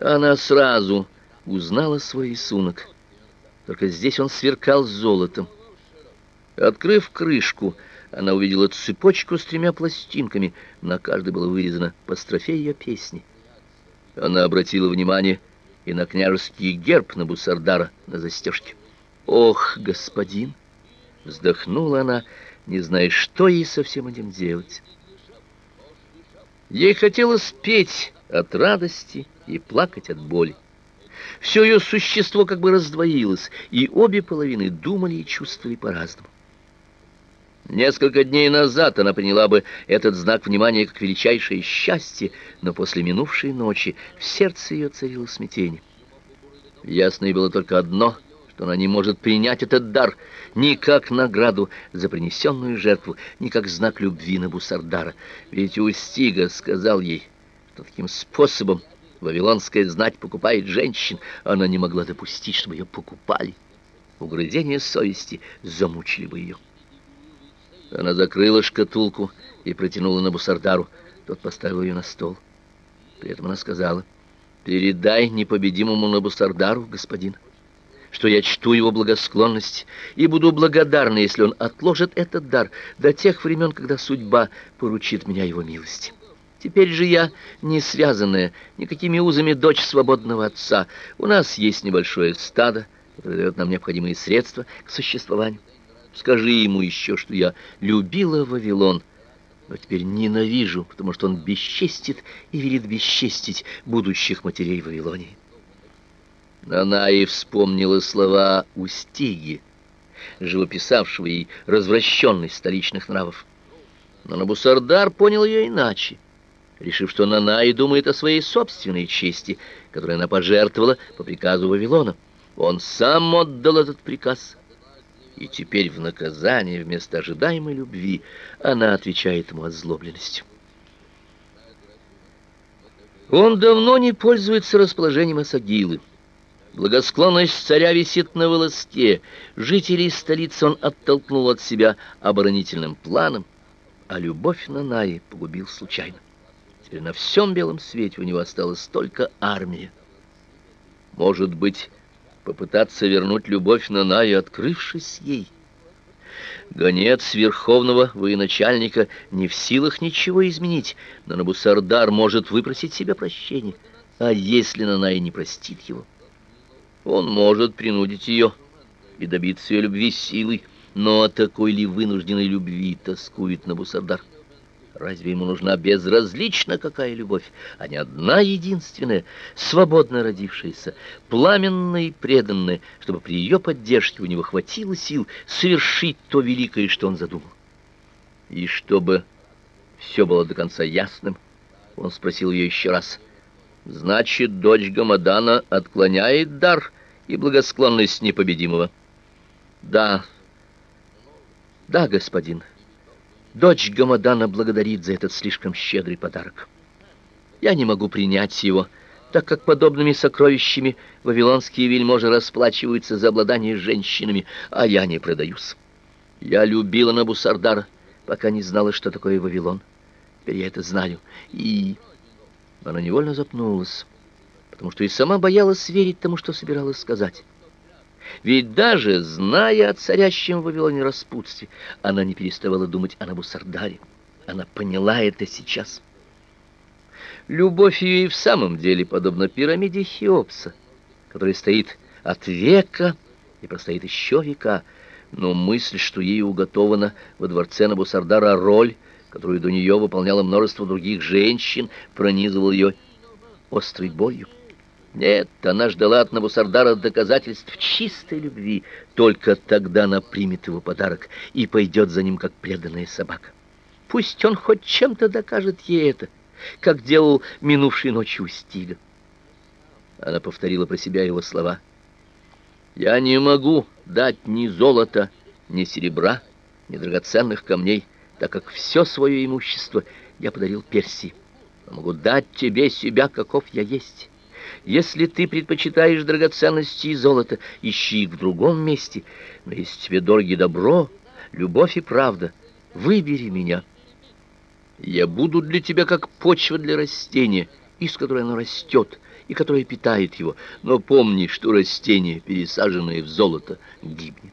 Она сразу узнала свой рисунок. Только здесь он сверкал золотом. Открыв крышку, она увидела цепочку с тремя пластинками. На каждой было вырезано по строфе ее песни. Она обратила внимание и на княжеский герб на бусардара на застежке. «Ох, господин!» — вздохнула она, не зная, что ей со всем этим делать. Ей хотелось петь от радости и плакать от боли. Все ее существо как бы раздвоилось, и обе половины думали и чувствовали по-разному. Несколько дней назад она приняла бы этот знак внимания как величайшее счастье, но после минувшей ночи в сердце ее царило смятение. Ясно и было только одно, что она не может принять этот дар ни как награду за принесенную жертву, ни как знак любви на Бусардара. Ведь Устига сказал ей, что таким способом вавилонская знать покупает женщин, она не могла допустить, чтобы ее покупали. Угрызения совести замучили бы ее. Она закрыла шкатулку и протянула на Бусардару. Тот поставил ее на стол. При этом она сказала, «Передай непобедимому Набусардару, господин, что я чту его благосклонность и буду благодарна, если он отложит этот дар до тех времен, когда судьба поручит меня его милости. Теперь же я не связанная никакими узами дочь свободного отца. У нас есть небольшое стадо, которое дает нам необходимые средства к существованию. Скажи ему еще, что я любила Вавилон, но теперь ненавижу, потому что он бесчестит и велит бесчестить будущих матерей Вавилонии. Она и вспомнила слова Устиги, живописавшего ей развращенность столичных нравов. Но Набусардар понял ее иначе, решив, что Нанай думает о своей собственной чести, которую она пожертвовала по приказу Вавилона. Он сам отдал этот приказ — и теперь в наказание вместо ожидаемой любви она отвечает ему озлобленностью. Он давно не пользуется расположением Асагилы. Благосклонность царя висит на волоске. Жителей столицы он оттолкнул от себя оборонительным планом, а любовь на Наи погубил случайно. Теперь на всем белом свете у него осталась только армия. Может быть, попытаться вернуть любовь на Наю, открывшись ей. Гонец верховного военачальника не в силах ничего изменить, но Набусардар может выпросить себе прощения. А если Нанай не простит его? Он может принудить ее и добиться ее любви силой, но о такой ли вынужденной любви тоскует Набусардар? Разве ему нужна безразлична какая любовь, а не одна единственная, свободно родившаяся, пламенная и преданная, чтобы при ее поддержке у него хватило сил совершить то великое, что он задумал? И чтобы все было до конца ясным, он спросил ее еще раз. «Значит, дочь Гамадана отклоняет дар и благосклонность непобедимого?» «Да, да, господин». Дочь Гамадана благодарит за этот слишком щедрый подарок. Я не могу принять его, так как подобными сокровищами вавилонские вельможи расплачиваются за обладание женщинами, а я не продаюсь. Я любила Набусардара, пока не знала, что такое Вавилон. Теперь я это знаю. И она невольно запнулась, потому что и сама боялась верить тому, что собиралась сказать. Ведь даже зная о царящем в Вавилоне распутстве, она не переставала думать о Набусардаре. Она поняла это сейчас. Любовь ее и в самом деле подобна пирамиде Хеопса, которая стоит от века и простоит еще века, но мысль, что ей уготована во дворце Набусардара роль, которую до нее выполняло множество других женщин, пронизывала ее острой болью. Нет, она ждала от Набусардара доказательств чистой любви. Только тогда она примет его подарок и пойдет за ним, как преданная собака. Пусть он хоть чем-то докажет ей это, как делал минувшей ночью Стига. Она повторила про себя его слова. «Я не могу дать ни золота, ни серебра, ни драгоценных камней, так как все свое имущество я подарил Персии. Могу дать тебе себя, каков я есть». Если ты предпочитаешь драгоценности и золото, ищи их в другом месте. Но если тебе дороги добро, любовь и правда, выбери меня. Я буду для тебя как почва для растения, из которой оно растет, и которая питает его. Но помни, что растение, пересаженное в золото, гибнет.